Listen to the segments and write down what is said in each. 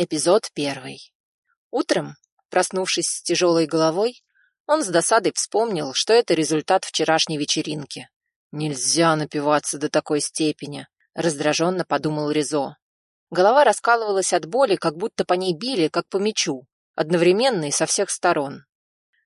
Эпизод первый. Утром, проснувшись с тяжелой головой, он с досадой вспомнил, что это результат вчерашней вечеринки. «Нельзя напиваться до такой степени», — раздраженно подумал Ризо. Голова раскалывалась от боли, как будто по ней били, как по мячу, одновременно и со всех сторон.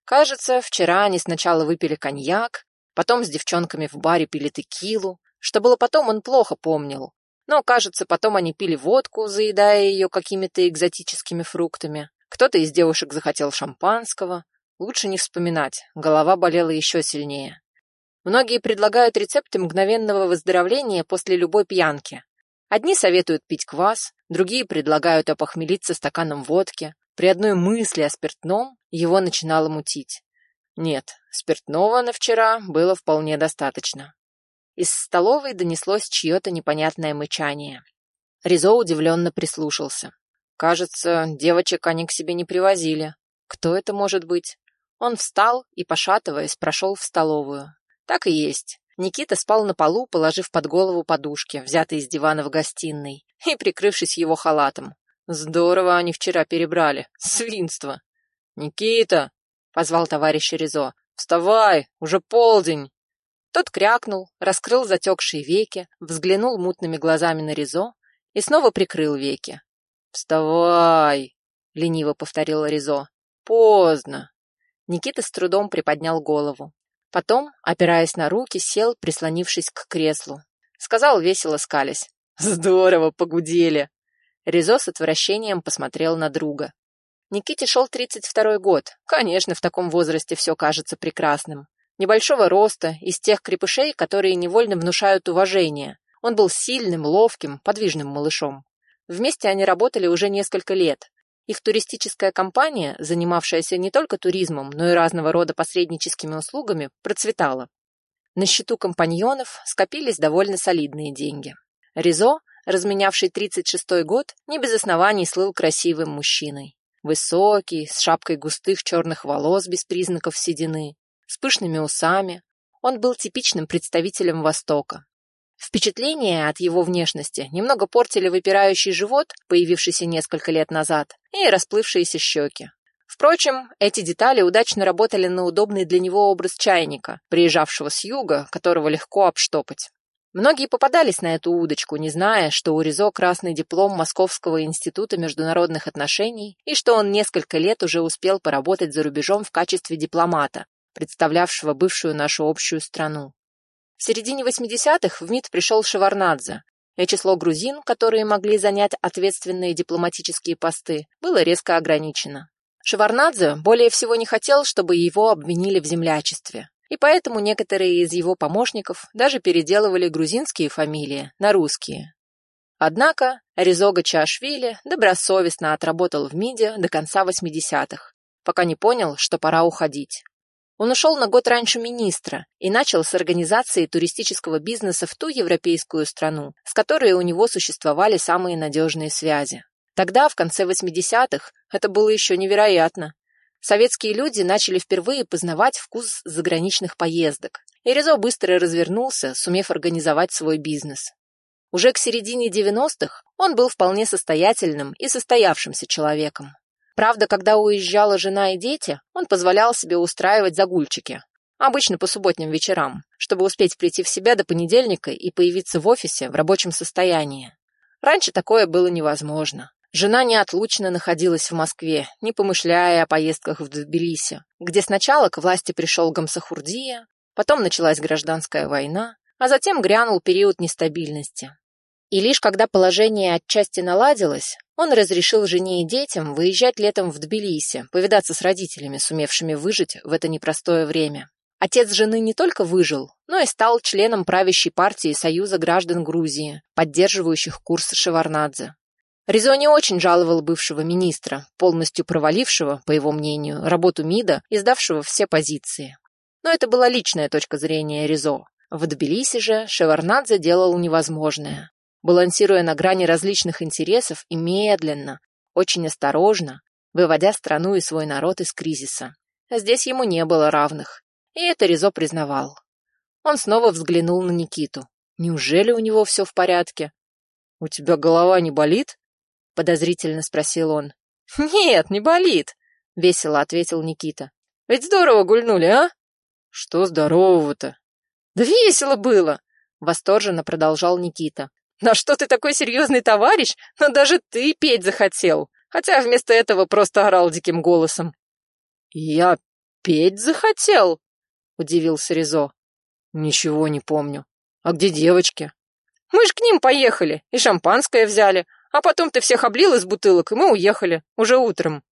Кажется, вчера они сначала выпили коньяк, потом с девчонками в баре пили текилу. Что было потом, он плохо помнил, но, кажется, потом они пили водку, заедая ее какими-то экзотическими фруктами. Кто-то из девушек захотел шампанского. Лучше не вспоминать, голова болела еще сильнее. Многие предлагают рецепты мгновенного выздоровления после любой пьянки. Одни советуют пить квас, другие предлагают опохмелиться стаканом водки. При одной мысли о спиртном его начинало мутить. Нет, спиртного на вчера было вполне достаточно. Из столовой донеслось чье-то непонятное мычание. Ризо удивленно прислушался. Кажется, девочек они к себе не привозили. Кто это может быть? Он встал и, пошатываясь, прошел в столовую. Так и есть. Никита спал на полу, положив под голову подушки, взятые из дивана в гостиной, и прикрывшись его халатом. Здорово они вчера перебрали. Свинство. «Никита!» — позвал товарищ Ризо. «Вставай! Уже полдень!» Тот крякнул, раскрыл затекшие веки, взглянул мутными глазами на Ризо и снова прикрыл веки. «Вставай!» — лениво повторила Ризо. «Поздно!» Никита с трудом приподнял голову. Потом, опираясь на руки, сел, прислонившись к креслу. Сказал весело скалясь. «Здорово, погудели!» Ризо с отвращением посмотрел на друга. Никите шел 32-й год. Конечно, в таком возрасте все кажется прекрасным небольшого роста, из тех крепышей, которые невольно внушают уважение. Он был сильным, ловким, подвижным малышом. Вместе они работали уже несколько лет. Их туристическая компания, занимавшаяся не только туризмом, но и разного рода посредническими услугами, процветала. На счету компаньонов скопились довольно солидные деньги. Ризо, разменявший 36-й год, не без оснований слыл красивым мужчиной. Высокий, с шапкой густых черных волос без признаков седины, с пышными усами. Он был типичным представителем Востока. Впечатление от его внешности немного портили выпирающий живот, появившийся несколько лет назад, и расплывшиеся щеки. Впрочем, эти детали удачно работали на удобный для него образ чайника, приезжавшего с юга, которого легко обштопать. Многие попадались на эту удочку, не зная, что у Ризо красный диплом Московского института международных отношений и что он несколько лет уже успел поработать за рубежом в качестве дипломата, представлявшего бывшую нашу общую страну. В середине 80-х в МИД пришел Шеварнадзе, и число грузин, которые могли занять ответственные дипломатические посты, было резко ограничено. Шеварнадзе более всего не хотел, чтобы его обвинили в землячестве, и поэтому некоторые из его помощников даже переделывали грузинские фамилии на русские. Однако Резога Чаашвили добросовестно отработал в МИДе до конца 80-х, пока не понял, что пора уходить. Он ушел на год раньше министра и начал с организации туристического бизнеса в ту европейскую страну, с которой у него существовали самые надежные связи. Тогда, в конце 80-х, это было еще невероятно. Советские люди начали впервые познавать вкус заграничных поездок, и Резо быстро развернулся, сумев организовать свой бизнес. Уже к середине 90-х он был вполне состоятельным и состоявшимся человеком. Правда, когда уезжала жена и дети, он позволял себе устраивать загульчики. Обычно по субботним вечерам, чтобы успеть прийти в себя до понедельника и появиться в офисе в рабочем состоянии. Раньше такое было невозможно. Жена неотлучно находилась в Москве, не помышляя о поездках в Тбилиси, где сначала к власти пришел Гамсахурдия, потом началась гражданская война, а затем грянул период нестабильности. И лишь когда положение отчасти наладилось, он разрешил жене и детям выезжать летом в Тбилиси, повидаться с родителями, сумевшими выжить в это непростое время. Отец жены не только выжил, но и стал членом правящей партии Союза граждан Грузии, поддерживающих курс Шеварнадзе. Ризо не очень жаловал бывшего министра, полностью провалившего, по его мнению, работу МИДа и сдавшего все позиции. Но это была личная точка зрения Ризо. В Тбилиси же Шеварнадзе делал невозможное балансируя на грани различных интересов и медленно, очень осторожно, выводя страну и свой народ из кризиса. А здесь ему не было равных, и это Ризо признавал. Он снова взглянул на Никиту. Неужели у него все в порядке? «У тебя голова не болит?» — подозрительно спросил он. «Нет, не болит», — весело ответил Никита. «Ведь здорово гульнули, а?» «Что здорового-то?» «Да весело было!» — восторженно продолжал Никита. «На что ты такой серьезный товарищ? Но даже ты петь захотел, хотя вместо этого просто орал диким голосом». «Я петь захотел?» — удивился Ризо. «Ничего не помню. А где девочки?» «Мы ж к ним поехали и шампанское взяли, а потом ты всех облил из бутылок, и мы уехали, уже утром».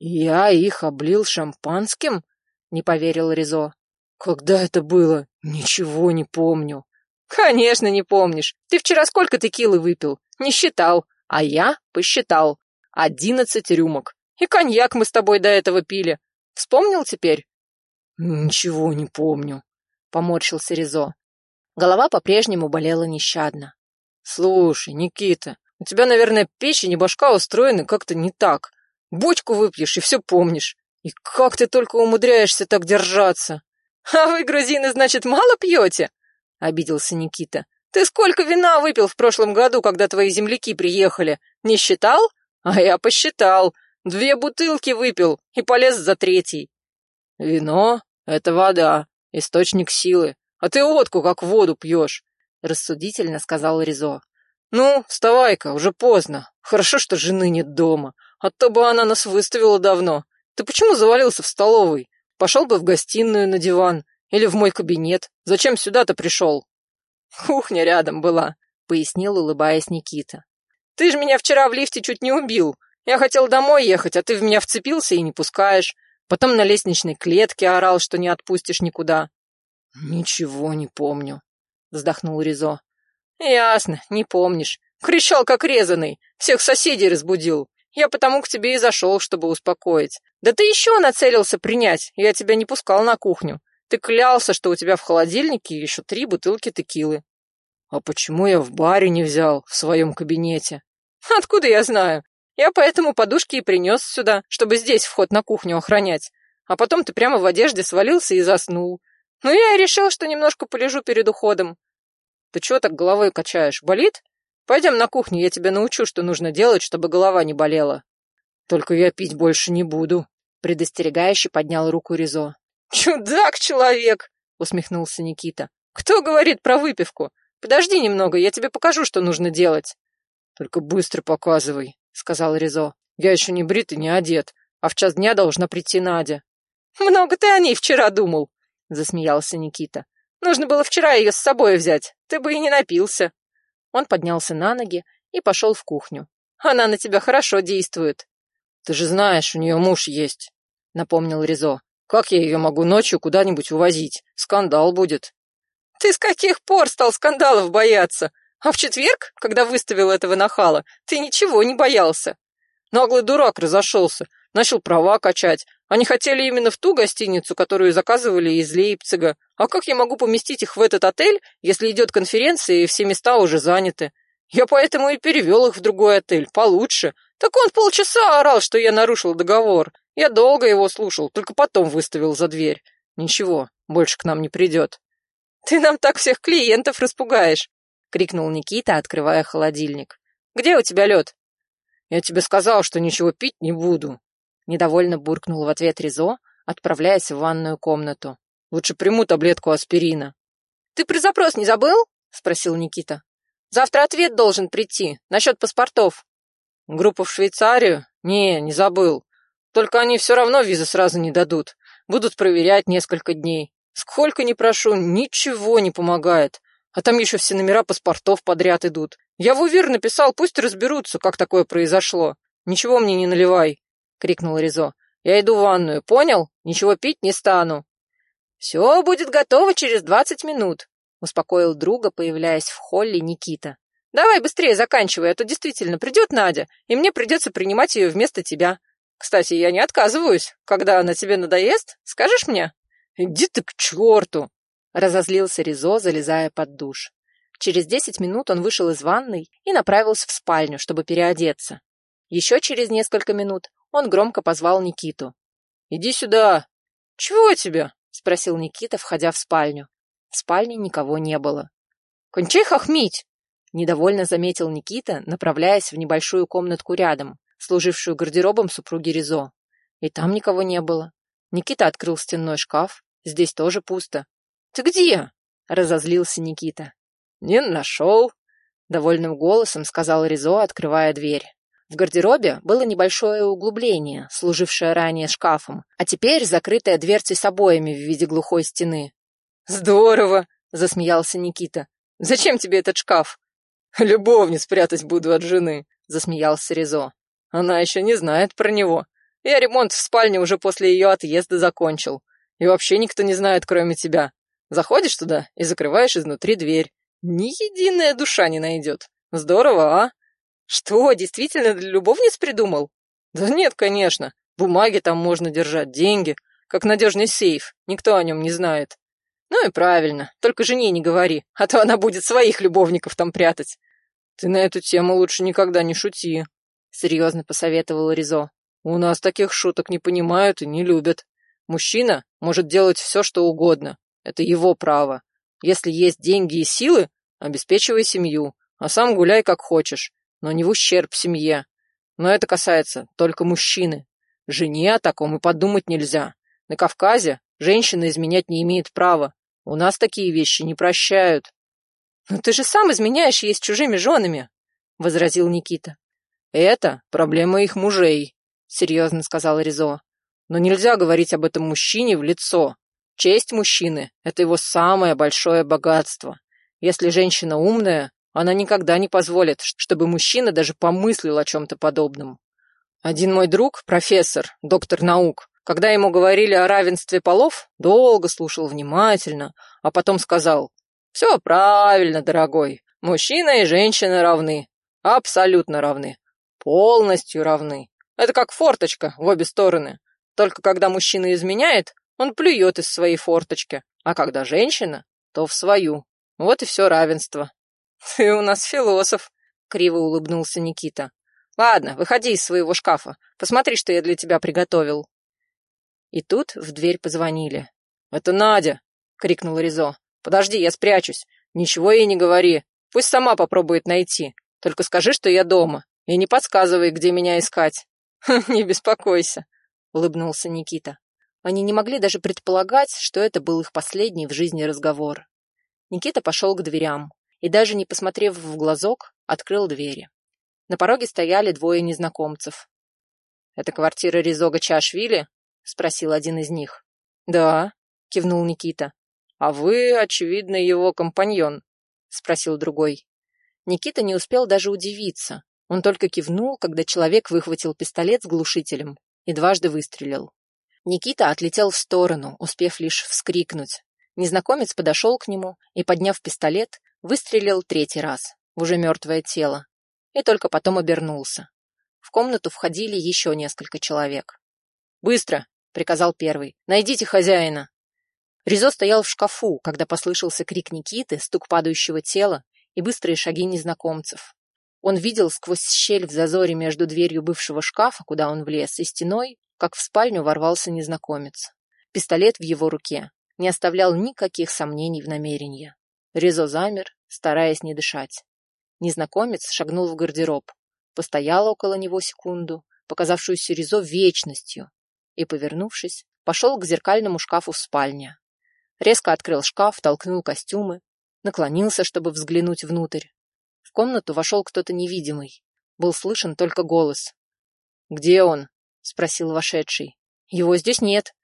«Я их облил шампанским?» — не поверил Ризо. «Когда это было? Ничего не помню». «Конечно, не помнишь. Ты вчера сколько текилы выпил? Не считал. А я посчитал. Одиннадцать рюмок. И коньяк мы с тобой до этого пили. Вспомнил теперь?» «Ничего не помню», — поморщился Ризо. Голова по-прежнему болела нещадно. «Слушай, Никита, у тебя, наверное, печень и башка устроены как-то не так. Бочку выпьешь и все помнишь. И как ты только умудряешься так держаться?» «А вы, грузины, значит, мало пьете?» — обиделся Никита. «Ты сколько вина выпил в прошлом году, когда твои земляки приехали? Не считал? А я посчитал. Две бутылки выпил и полез за третьей». «Вино — это вода, источник силы, а ты водку как воду пьешь», — рассудительно сказал Ризо. «Ну, вставай-ка, уже поздно. Хорошо, что жены нет дома, а то бы она нас выставила давно. Ты почему завалился в столовой? Пошел бы в гостиную на диван или в мой кабинет. Зачем сюда-то пришел?» «Кухня рядом была», — пояснил, улыбаясь Никита. «Ты же меня вчера в лифте чуть не убил. Я хотел домой ехать, а ты в меня вцепился и не пускаешь. Потом на лестничной клетке орал, что не отпустишь никуда». «Ничего не помню», — вздохнул Ризо. «Ясно, не помнишь. Кричал, как резаный. Всех соседей разбудил. Я потому к тебе и зашел, чтобы успокоить. Да ты еще нацелился принять. Я тебя не пускал на кухню. Ты клялся, что у тебя в холодильнике еще три бутылки текилы». «А почему я в баре не взял, в своем кабинете?» «Откуда я знаю? Я поэтому подушки и принес сюда, чтобы здесь вход на кухню охранять. А потом ты прямо в одежде свалился и заснул. Ну, я решил, что немножко полежу перед уходом. Ты чего так головой качаешь? Болит? Пойдем на кухню, я тебя научу, что нужно делать, чтобы голова не болела. Только я пить больше не буду, предостерегающе поднял руку Ризо. Чудак-человек, усмехнулся Никита. Кто говорит про выпивку? Подожди немного, я тебе покажу, что нужно делать. Только быстро показывай, сказал Ризо. Я еще не брит и не одет, а в час дня должна прийти Надя. Много ты о ней вчера думал, засмеялся Никита. Нужно было вчера ее с собой взять, ты бы и не напился. Он поднялся на ноги и пошел в кухню. Она на тебя хорошо действует. Ты же знаешь, у нее муж есть, напомнил Ризо. Как я ее могу ночью куда-нибудь увозить? Скандал будет. Ты с каких пор стал скандалов бояться? А в четверг, когда выставил этого нахала, ты ничего не боялся. Наглый дурак разошелся, начал права качать, они хотели именно в ту гостиницу, которую заказывали из Лейпцига. А как я могу поместить их в этот отель, если идет конференция и все места уже заняты? Я поэтому и перевел их в другой отель, получше. Так он полчаса орал, что я нарушил договор. Я долго его слушал, только потом выставил за дверь. Ничего, больше к нам не придет. «Ты нам так всех клиентов распугаешь!» — крикнул Никита, открывая холодильник. «Где у тебя лед?» «Я тебе сказал, что ничего пить не буду», Недовольно буркнул в ответ Ризо, отправляясь в ванную комнату. «Лучше приму таблетку аспирина». «Ты про запрос не забыл?» — спросил Никита. «Завтра ответ должен прийти насчет паспортов». «Группа в Швейцарию? Не, не забыл. Только они все равно визы сразу не дадут. Будут проверять несколько дней. Сколько ни прошу, ничего не помогает. А там еще все номера паспортов подряд идут. Я в УВИР написал, пусть разберутся, как такое произошло. Ничего мне не наливай крикнул Ризо. «Я иду в ванную, понял? Ничего пить не стану». «Все будет готово через двадцать минут», — успокоил друга, появляясь в холле Никита. «Давай быстрее заканчивай, а то действительно придет Надя, и мне придется принимать ее вместо тебя. Кстати, я не отказываюсь. Когда она тебе надоест, скажешь мне?» «Иди ты к черту!» — разозлился Ризо, залезая под душ. Через десять минут он вышел из ванной и направился в спальню, чтобы переодеться. Еще через несколько минут он громко позвал Никиту. «Иди сюда!» «Чего тебе?» — спросил Никита, входя в спальню. В спальне никого не было. «Кончай хохмить!» Недовольно заметил Никита, направляясь в небольшую комнатку рядом, служившую гардеробом супруги Ризо. И там никого не было. Никита открыл стенной шкаф. Здесь тоже пусто. «Ты где?» — разозлился Никита. «Не нашел», — довольным голосом сказал Ризо, открывая дверь. В гардеробе было небольшое углубление, служившее ранее шкафом, а теперь закрытое дверцей с обоями в виде глухой стены. «Здорово!» — засмеялся Никита. «Зачем тебе этот шкаф?» «Любовниц прятать буду от жены», — засмеялся Ризо. «Она еще не знает про него. Я ремонт в спальне уже после ее отъезда закончил. И вообще никто не знает, кроме тебя. Заходишь туда и закрываешь изнутри дверь. Ни единая душа не найдет. Здорово, а?» Что, действительно для любовниц придумал? Да нет, конечно. Бумаги там можно держать, деньги. Как надежный сейф. Никто о нем не знает. Ну и правильно. Только жене не говори, а то она будет своих любовников там прятать. Ты на эту тему лучше никогда не шути. Серьезно посоветовал Ризо. У нас таких шуток не понимают и не любят. Мужчина может делать все, что угодно. Это его право. Если есть деньги и силы, обеспечивай семью, а сам гуляй как хочешь но не в ущерб семье. Но это касается только мужчины. Жене о таком и подумать нельзя. На Кавказе женщина изменять не имеет права. У нас такие вещи не прощают. «Но ты же сам изменяешь ей с чужими женами», — возразил Никита. «Это проблема их мужей», — серьезно сказал Ризо. «Но нельзя говорить об этом мужчине в лицо. Честь мужчины — это его самое большое богатство. Если женщина умная, она никогда не позволит, чтобы мужчина даже помыслил о чем-то подобном. Один мой друг, профессор, доктор наук, когда ему говорили о равенстве полов, долго слушал внимательно, а потом сказал, «Все правильно, дорогой, мужчина и женщина равны, абсолютно равны, полностью равны. Это как форточка в обе стороны. Только когда мужчина изменяет, он плюет из своей форточки, а когда женщина, то в свою. Вот и все равенство. «Ты у нас философ», — криво улыбнулся Никита. «Ладно, выходи из своего шкафа. Посмотри, что я для тебя приготовил». И тут в дверь позвонили. «Это Надя!» — крикнул Ризо. «Подожди, я спрячусь. Ничего ей не говори. Пусть сама попробует найти. Только скажи, что я дома. И не подсказывай, где меня искать». «Не беспокойся», — улыбнулся Никита. Они не могли даже предполагать, что это был их последний в жизни разговор. Никита пошел к дверям и, даже не посмотрев в глазок, открыл двери. На пороге стояли двое незнакомцев. «Это квартира Резога Чашвили?» — спросил один из них. «Да», — кивнул Никита. «А вы, очевидно, его компаньон?» — спросил другой. Никита не успел даже удивиться. Он только кивнул, когда человек выхватил пистолет с глушителем и дважды выстрелил. Никита отлетел в сторону, успев лишь вскрикнуть. Незнакомец подошел к нему и, подняв пистолет, Выстрелил третий раз, в уже мертвое тело, и только потом обернулся. В комнату входили еще несколько человек. «Быстро!» — приказал первый. «Найдите хозяина!» Ризо стоял в шкафу, когда послышался крик Никиты, стук падающего тела и быстрые шаги незнакомцев. Он видел сквозь щель в зазоре между дверью бывшего шкафа, куда он влез, и стеной, как в спальню ворвался незнакомец. Пистолет в его руке не оставлял никаких сомнений в намерении. Резо замер, стараясь не дышать. Незнакомец шагнул в гардероб, постоял около него секунду, показавшуюся Резо вечностью, и, повернувшись, пошел к зеркальному шкафу в спальне. Резко открыл шкаф, толкнул костюмы, наклонился, чтобы взглянуть внутрь. В комнату вошел кто-то невидимый. Был слышен только голос. «Где он?» — спросил вошедший. «Его здесь нет».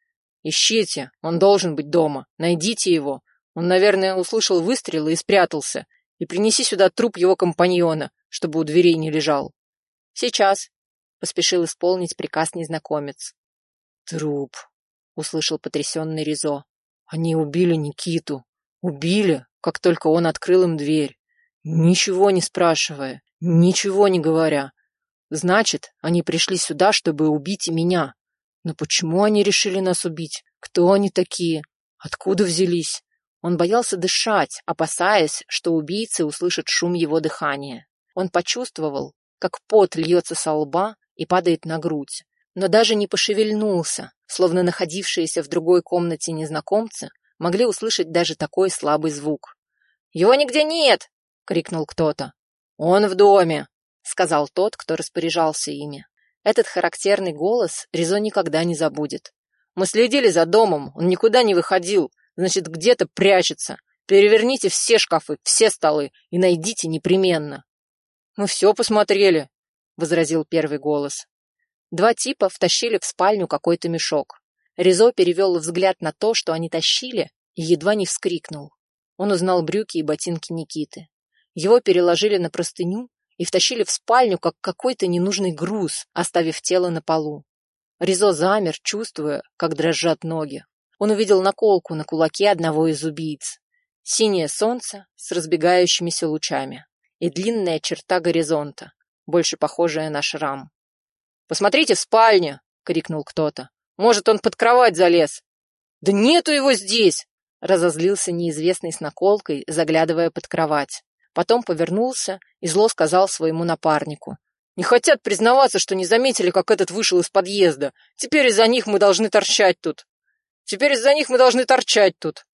«Ищите, он должен быть дома. Найдите его. Он, наверное, услышал выстрелы и спрятался. И принеси сюда труп его компаньона, чтобы у дверей не лежал. Сейчас, — поспешил исполнить приказ незнакомец. Труп, — услышал потрясенный Ризо. Они убили Никиту. Убили, как только он открыл им дверь. Ничего не спрашивая, ничего не говоря. Значит, они пришли сюда, чтобы убить меня. Но почему они решили нас убить? Кто они такие? Откуда взялись? Он боялся дышать, опасаясь, что убийцы услышат шум его дыхания. Он почувствовал, как пот льется со лба и падает на грудь, но даже не пошевельнулся, словно находившиеся в другой комнате незнакомцы могли услышать даже такой слабый звук. «Его нигде нет!» — крикнул кто-то. «Он в доме», — сказал тот, кто распоряжался ими. Этот характерный голос Ризо никогда не забудет. «Мы следили за домом, он никуда не выходил, значит, где-то прячется. Переверните все шкафы, все столы и найдите непременно». «Мы все посмотрели», — возразил первый голос. Два типа втащили в спальню какой-то мешок. Ризо перевел взгляд на то, что они тащили, и едва не вскрикнул. Он узнал брюки и ботинки Никиты. Его переложили на простыню и втащили в спальню, как какой-то ненужный груз, оставив тело на полу. Ризо замер, чувствуя, как дрожат ноги. Он увидел наколку на кулаке одного из убийц. Синее солнце с разбегающимися лучами и длинная черта горизонта, больше похожая на шрам. «Посмотрите в спальне!» — крикнул кто-то. «Может, он под кровать залез!» «Да нету его здесь!» — разозлился неизвестный с наколкой, заглядывая под кровать. Потом повернулся и зло сказал своему напарнику. «Не хотят признаваться, что не заметили, как этот вышел из подъезда. Теперь из-за них мы должны торчать тут. Теперь из-за них мы должны торчать тут!»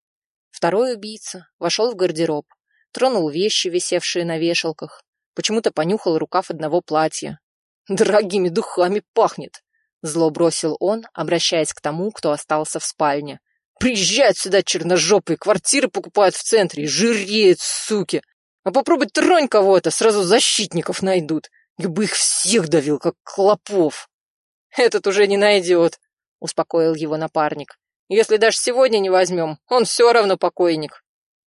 Второй убийца вошел в гардероб, тронул вещи, висевшие на вешалках, почему-то понюхал рукав одного платья. «Дорогими духами пахнет!» Зло бросил он, обращаясь к тому, кто остался в спальне. «Приезжают сюда черножопые, квартиры покупают в центре, жиреют, суки! А попробуй тронь кого-то, сразу защитников найдут. Я бы их всех давил, как клопов!» «Этот уже не найдет», — успокоил его напарник. «Если даже сегодня не возьмем, он все равно покойник».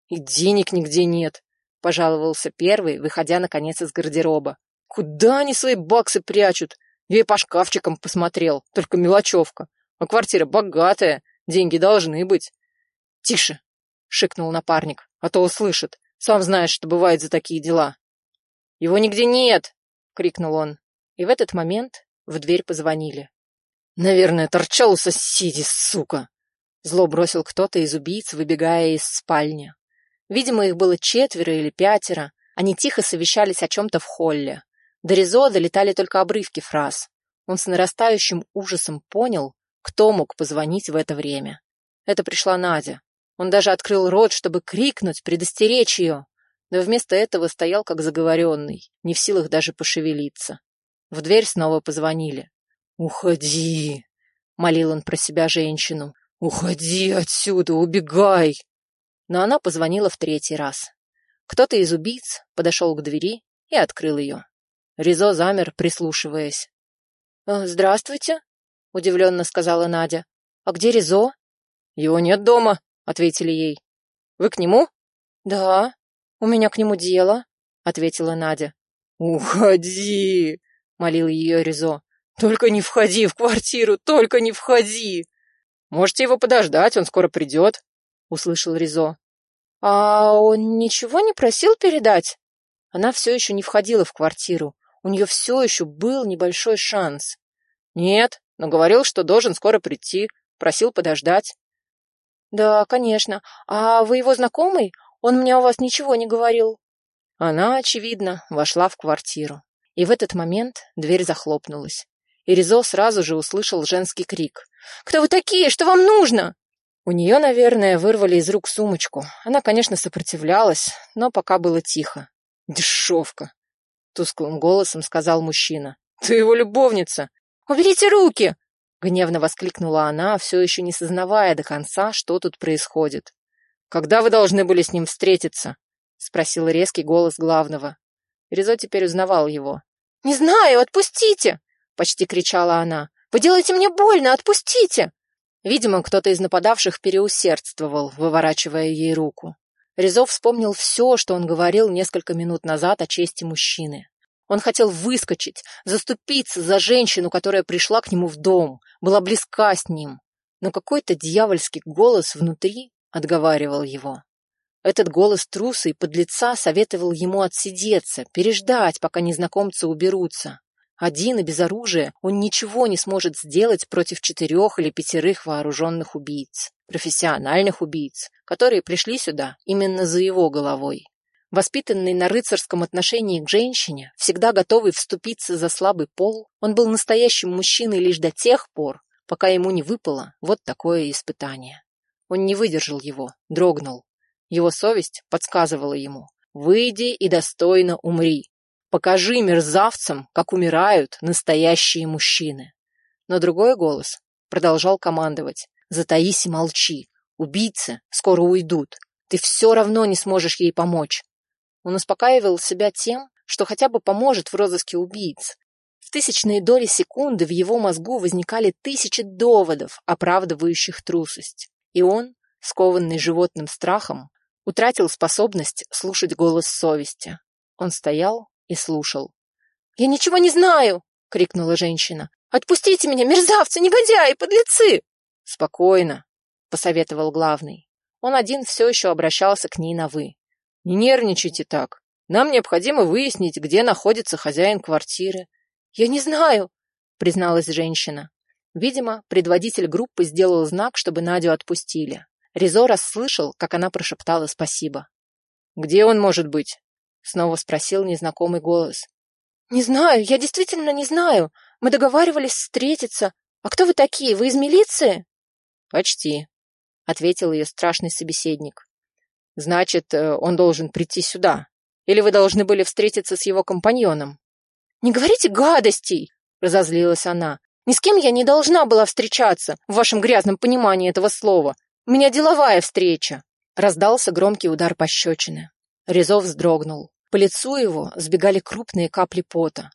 «И денег нигде нет», — пожаловался первый, выходя, наконец, из гардероба. «Куда они свои баксы прячут? Я и по шкафчикам посмотрел, только мелочевка. А квартира богатая, деньги должны быть». «Тише!» — шикнул напарник, а то услышит. Сам знаешь, что бывает за такие дела. «Его нигде нет!» — крикнул он. И в этот момент в дверь позвонили. «Наверное, торчал у соседей, сука!» Зло бросил кто-то из убийц, выбегая из спальни. Видимо, их было четверо или пятеро. Они тихо совещались о чем-то в холле. До Ризо долетали только обрывки фраз. Он с нарастающим ужасом понял, кто мог позвонить в это время. Это пришла Надя. Он даже открыл рот, чтобы крикнуть, предостеречь ее, но вместо этого стоял как заговоренный, не в силах даже пошевелиться. В дверь снова позвонили. «Уходи!» — молил он про себя женщину. «Уходи отсюда, убегай!» но она позвонила в третий раз. Кто-то из убийц подошел к двери и открыл ее. Ризо замер, прислушиваясь. «Э, «Здравствуйте», — удивленно сказала Надя. «А где Ризо?» «Его нет дома», — ответили ей. «Вы к нему?» «Да, у меня к нему дело», — ответила Надя. «Уходи!» — молил ее Ризо. «Только не входи в квартиру, только не входи!» «Можете его подождать, он скоро придет», — услышал Ризо. «А он ничего не просил передать?» Она все еще не входила в квартиру. У нее все еще был небольшой шанс. «Нет, но говорил, что должен скоро прийти. Просил подождать». «Да, конечно. А вы его знакомый? Он мне о вас ничего не говорил». Она, очевидно, вошла в квартиру. И в этот момент дверь захлопнулась. И Ризо сразу же услышал женский крик. «Кто вы такие? Что вам нужно?» У нее, наверное, вырвали из рук сумочку. Она, конечно, сопротивлялась, но пока было тихо. «Дешевка!» — тусклым голосом сказал мужчина. «Ты его любовница!» «Уберите руки!» — гневно воскликнула она, все еще не сознавая до конца, что тут происходит. «Когда вы должны были с ним встретиться?» — спросил резкий голос главного. Ризо теперь узнавал его. «Не знаю, отпустите!» — почти кричала она. «Вы делаете мне больно, отпустите!» Видимо, кто-то из нападавших переусердствовал, выворачивая ей руку. Резов вспомнил все, что он говорил несколько минут назад о чести мужчины. Он хотел выскочить, заступиться за женщину, которая пришла к нему в дом, была близка с ним. Но какой-то дьявольский голос внутри отговаривал его. Этот голос труса и подлеца советовал ему отсидеться, переждать, пока незнакомцы уберутся. Один и без оружия он ничего не сможет сделать против четырех или пятерых вооруженных убийц, профессиональных убийц, которые пришли сюда именно за его головой. Воспитанный на рыцарском отношении к женщине, всегда готовый вступиться за слабый пол, он был настоящим мужчиной лишь до тех пор, пока ему не выпало вот такое испытание. Он не выдержал его, дрогнул. Его совесть подсказывала ему «Выйди и достойно умри». Покажи мерзавцам, как умирают настоящие мужчины. Но другой голос продолжал командовать. Затаись и молчи. Убийцы скоро уйдут. Ты все равно не сможешь ей помочь. Он успокаивал себя тем, что хотя бы поможет в розыске убийц. В тысячные доли секунды в его мозгу возникали тысячи доводов, оправдывающих трусость. И он, скованный животным страхом, утратил способность слушать голос совести. Он стоял и слушал. «Я ничего не знаю!» — крикнула женщина. «Отпустите меня, мерзавцы, негодяи, подлецы!» «Спокойно», — посоветовал главный. Он один все еще обращался к ней на «вы». «Не нервничайте так. Нам необходимо выяснить, где находится хозяин квартиры». «Я не знаю», — призналась женщина. Видимо, предводитель группы сделал знак, чтобы Надю отпустили. Ризо расслышал, как она прошептала спасибо. «Где он может быть?» — снова спросил незнакомый голос. «Не знаю, я действительно не знаю. Мы договаривались встретиться. А кто вы такие? Вы из милиции?» «Почти», — ответил ее страшный собеседник. Значит, э, он должен прийти сюда. Или вы должны были встретиться с его компаньоном? Не говорите гадостей, разозлилась она. Ни с кем я не должна была встречаться, в вашем грязном понимании этого слова. У меня деловая встреча. Раздался громкий удар пощечины. Резов вздрогнул. По лицу его сбегали крупные капли пота.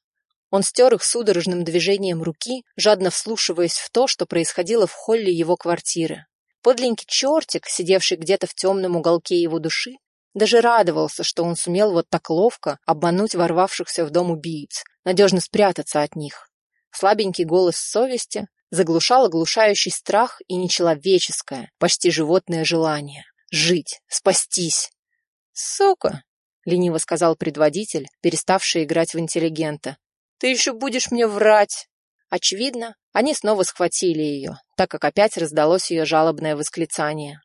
Он стер их судорожным движением руки, жадно вслушиваясь в то, что происходило в холле его квартиры. Подленький чертик, сидевший где-то в темном уголке его души, даже радовался, что он сумел вот так ловко обмануть ворвавшихся в дом убийц, надежно спрятаться от них. Слабенький голос совести заглушал оглушающий страх и нечеловеческое, почти животное желание — жить, спастись. «Сука!» — лениво сказал предводитель, переставший играть в интеллигента. «Ты еще будешь мне врать!» Очевидно, они снова схватили ее, так как опять раздалось ее жалобное восклицание.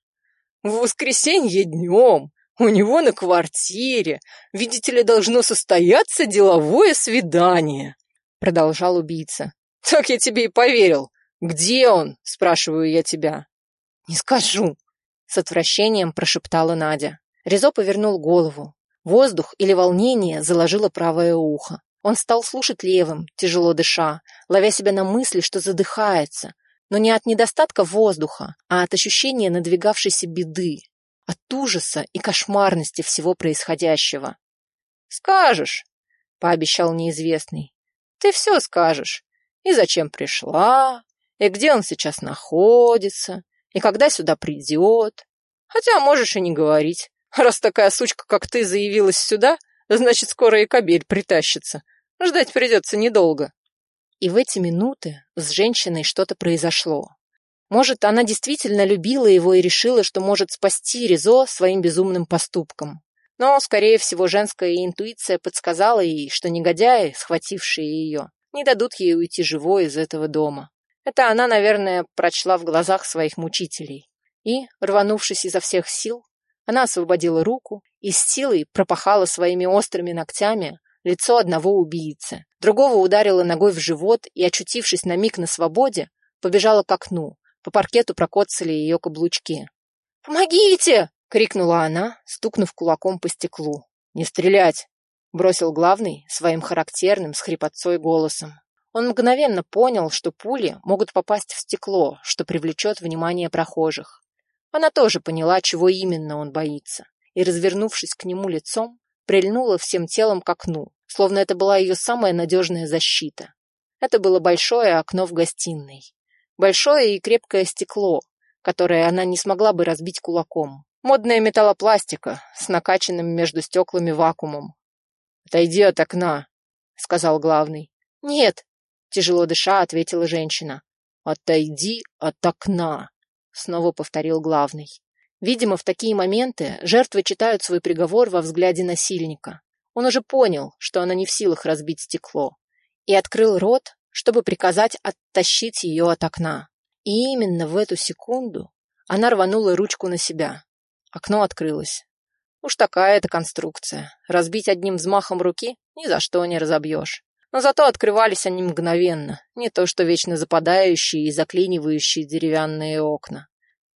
«В воскресенье днем! У него на квартире! Видите ли, должно состояться деловое свидание!» Продолжал убийца. «Так я тебе и поверил! Где он?» Спрашиваю я тебя. «Не скажу!» С отвращением прошептала Надя. Резо повернул голову. Воздух или волнение заложило правое ухо. Он стал слушать левым, тяжело дыша, ловя себя на мысли, что задыхается, но не от недостатка воздуха, а от ощущения надвигавшейся беды, от ужаса и кошмарности всего происходящего. «Скажешь», — пообещал неизвестный, — «ты все скажешь. И зачем пришла, и где он сейчас находится, и когда сюда придет. Хотя можешь и не говорить. Раз такая сучка, как ты, заявилась сюда, Значит, скоро и кабель притащится. Ждать придется недолго. И в эти минуты с женщиной что-то произошло. Может, она действительно любила его и решила, что может спасти Ризо своим безумным поступком. Но, скорее всего, женская интуиция подсказала ей, что негодяи, схватившие ее, не дадут ей уйти живой из этого дома. Это она, наверное, прочла в глазах своих мучителей. И, рванувшись изо всех сил, она освободила руку и с силой пропахала своими острыми ногтями лицо одного убийцы. Другого ударила ногой в живот и, очутившись на миг на свободе, побежала к окну. По паркету прокоцали ее каблучки. «Помогите!» — крикнула она, стукнув кулаком по стеклу. «Не стрелять!» — бросил главный своим характерным с хрипотцой голосом. Он мгновенно понял, что пули могут попасть в стекло, что привлечет внимание прохожих. Она тоже поняла, чего именно он боится, и, развернувшись к нему лицом, прильнула всем телом к окну, словно это была ее самая надежная защита. Это было большое окно в гостиной. Большое и крепкое стекло, которое она не смогла бы разбить кулаком. Модная металлопластика с накачанным между стеклами вакуумом. «Отойди от окна», — сказал главный. «Нет», — тяжело дыша ответила женщина. «Отойди от окна», снова повторил главный. Видимо, в такие моменты жертвы читают свой приговор во взгляде насильника. Он уже понял, что она не в силах разбить стекло, и открыл рот, чтобы приказать оттащить ее от окна. И именно в эту секунду она рванула ручку на себя. Окно открылось. Уж такая это конструкция. Разбить одним взмахом руки ни за что не разобьешь. Но зато открывались они мгновенно, не то что вечно западающие и заклинивающие деревянные окна.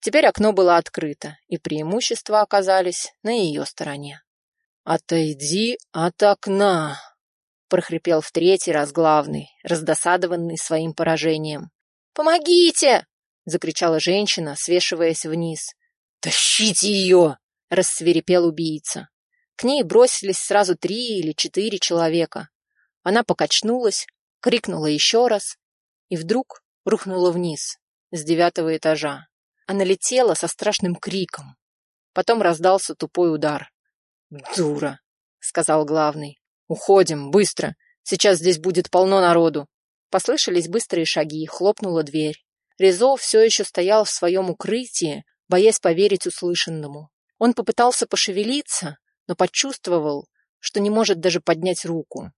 Теперь окно было открыто, и преимущества оказались на ее стороне. «Отойди от окна!» прохрипел в третий раз главный, раздосадованный своим поражением. «Помогите!» — закричала женщина, свешиваясь вниз. «Тащите ее!» — рассверепел убийца. К ней бросились сразу три или четыре человека. Она покачнулась, крикнула еще раз и вдруг рухнула вниз, с девятого этажа. Она летела со страшным криком. Потом раздался тупой удар. «Дура!» — сказал главный. «Уходим, быстро! Сейчас здесь будет полно народу!» Послышались быстрые шаги, хлопнула дверь. Резо все еще стоял в своем укрытии, боясь поверить услышанному. Он попытался пошевелиться, но почувствовал, что не может даже поднять руку.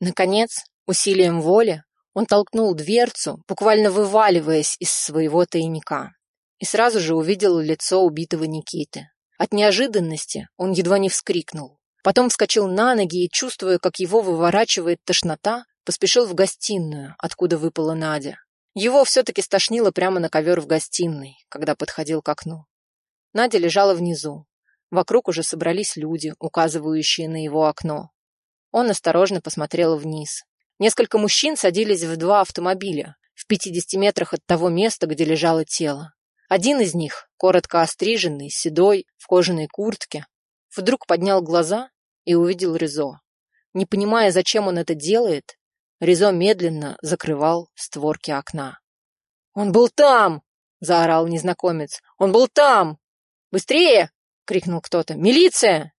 Наконец, усилием воли, он толкнул дверцу, буквально вываливаясь из своего тайника, и сразу же увидел лицо убитого Никиты. От неожиданности он едва не вскрикнул. Потом вскочил на ноги и, чувствуя, как его выворачивает тошнота, поспешил в гостиную, откуда выпала Надя. Его все-таки стошнило прямо на ковер в гостиной, когда подходил к окну. Надя лежала внизу. Вокруг уже собрались люди, указывающие на его окно. Он осторожно посмотрел вниз. Несколько мужчин садились в два автомобиля, в 50 метрах от того места, где лежало тело. Один из них, коротко остриженный, седой, в кожаной куртке, вдруг поднял глаза и увидел Ризо. Не понимая, зачем он это делает, Ризо медленно закрывал створки окна. «Он был там!» — заорал незнакомец. «Он был там! Быстрее!» — крикнул кто-то. «Милиция!»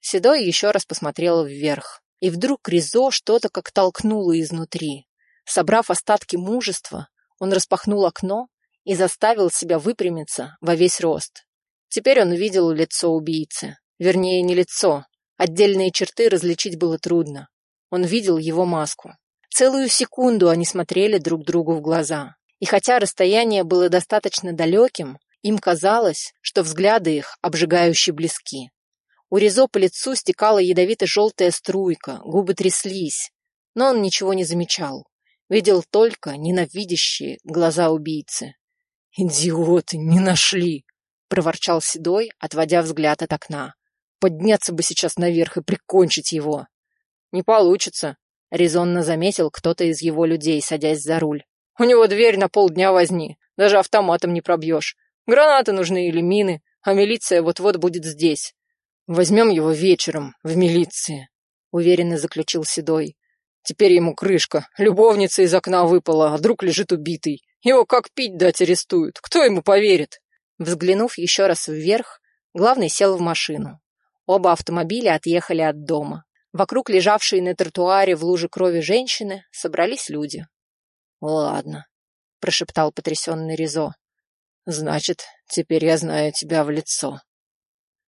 Седой еще раз посмотрел вверх. И вдруг Ризо что-то как толкнуло изнутри. Собрав остатки мужества, он распахнул окно и заставил себя выпрямиться во весь рост. Теперь он видел лицо убийцы. Вернее, не лицо. Отдельные черты различить было трудно. Он видел его маску. Целую секунду они смотрели друг другу в глаза. И хотя расстояние было достаточно далеким, им казалось, что взгляды их обжигающе близки. У Ризо по лицу стекала ядовито-желтая струйка, губы тряслись, но он ничего не замечал. Видел только ненавидящие глаза убийцы. «Идиоты, не нашли!» — проворчал Седой, отводя взгляд от окна. «Подняться бы сейчас наверх и прикончить его!» «Не получится», — резонно заметил кто-то из его людей, садясь за руль. «У него дверь на полдня возни, даже автоматом не пробьешь. Гранаты нужны или мины, а милиция вот-вот будет здесь. Возьмем его вечером в милиции, уверенно заключил Седой. Теперь ему крышка. Любовница из окна выпала, а друг лежит убитый. Его как пить дать арестуют. Кто ему поверит? Взглянув еще раз вверх, главный сел в машину. Оба автомобиля отъехали от дома. Вокруг лежавшей на тротуаре в луже крови женщины собрались люди. «Ладно», — прошептал потрясенный Ризо. «Значит, теперь я знаю тебя в лицо».